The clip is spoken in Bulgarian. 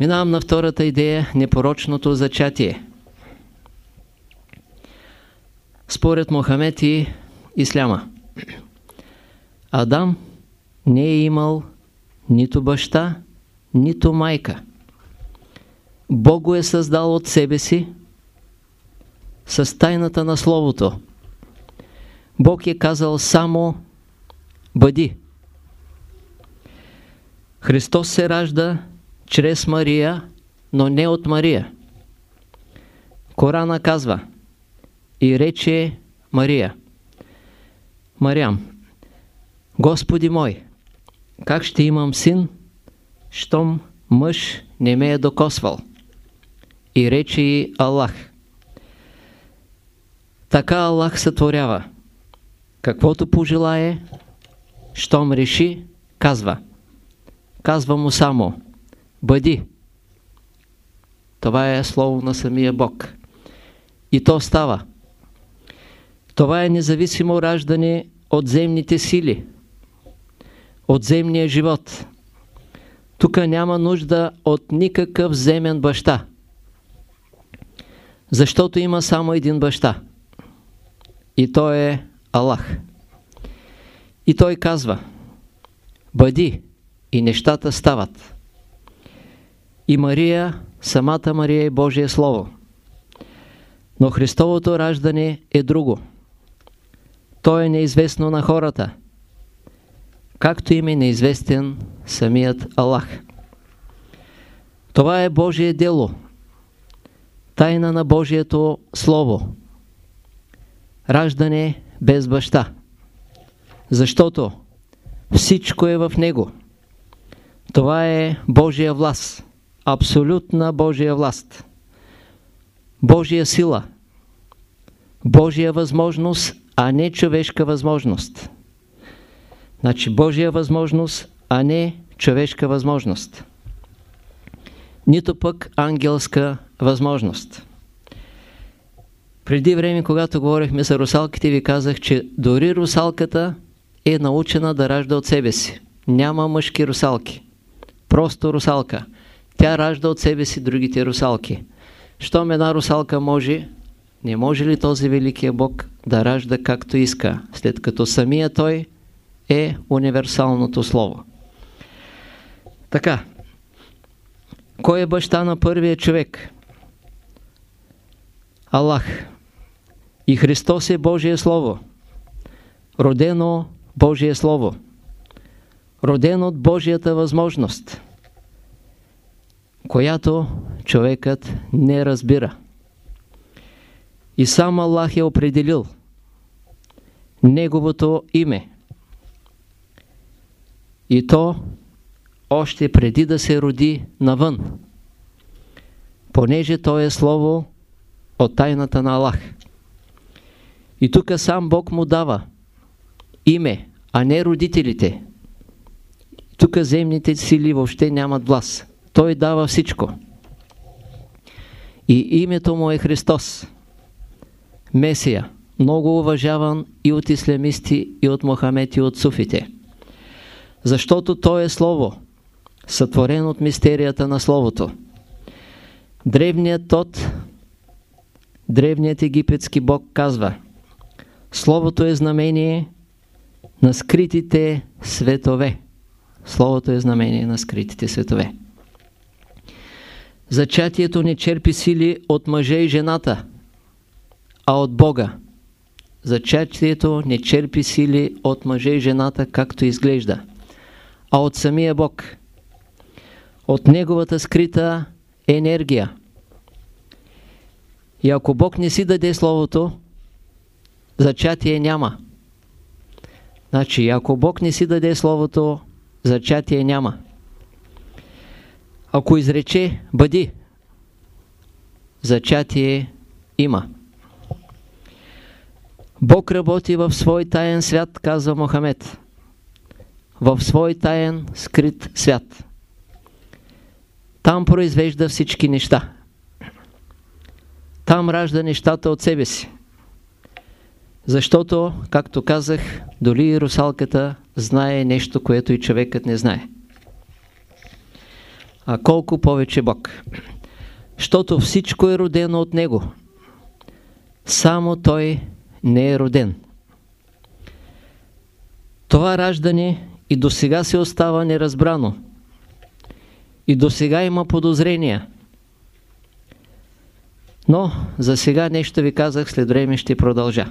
Минавам на втората идея – непорочното зачатие. Според Мохамед и Исляма, Адам не е имал нито баща, нито майка. Бог го е създал от себе си с тайната на Словото. Бог е казал само бъди. Христос се ражда чрез Мария, но не от Мария. Корана казва и рече Мария. Мариам, Господи мой, как ще имам син, щом мъж не ме е докосвал? И рече и Аллах. Така Аллах сътворява. Каквото пожелае, щом реши, казва. Казва му само Бъди. Това е слово на самия Бог. И то става. Това е независимо раждане от земните сили, от земния живот. Тук няма нужда от никакъв земен баща. Защото има само един баща. И той е Аллах. И той казва, бъди и нещата стават. И Мария, самата Мария е Божие Слово. Но Христовото раждане е друго. То е неизвестно на хората, както им е неизвестен самият Аллах. Това е Божие дело, тайна на Божието Слово. Раждане без баща. Защото всичко е в Него. Това е Божия власт. Абсолютна Божия власт. Божия сила. Божия възможност, а не човешка възможност. Значи Божия възможност, а не човешка възможност. Нито пък ангелска възможност. Преди време, когато говорихме за русалките, ви казах, че дори русалката е научена да ражда от себе си. Няма мъжки русалки. Просто русалка. Тя ражда от себе си другите русалки. Щом една русалка може, не може ли този великия Бог да ражда както иска, след като самия Той е универсалното Слово? Така. Кой е баща на първия човек? Аллах. И Христос е Божие Слово. Родено Божие Слово. Роден от Божията възможност, която човекът не разбира. И сам Аллах е определил Неговото име. И то още преди да се роди навън, понеже то е слово от тайната на Аллах. И тук сам Бог му дава име, а не родителите. Тук земните сили въобще нямат власт. Той дава всичко. И името му е Христос. Месия. Много уважаван и от ислямисти, и от Мохамед, и от суфите. Защото Той е Слово, сътворен от мистерията на Словото. Древният тот, древният египетски бог казва Словото е знамение на скритите светове. Словото е знамение на скритите светове. Зачатието не черпи сили от мъжа и жената, а от Бога. Зачатието не черпи сили от мъжа и жената, както изглежда, а от самия Бог. От Неговата скрита енергия. И ако Бог не си даде Словото, зачатие няма. Значи, ако Бог не си даде Словото, зачатие няма. Ако изрече бъди, зачатие има. Бог работи в свой таен свят, казва Мохамед. В свой таен скрит свят. Там произвежда всички неща. Там ражда нещата от себе си. Защото, както казах, дори и русалката знае нещо, което и човекът не знае. А колко повече Бог. Щото всичко е родено от Него. Само Той не е роден. Това раждане и до сега се остава неразбрано. И до сега има подозрения. Но за сега нещо ви казах, след време ще продължа.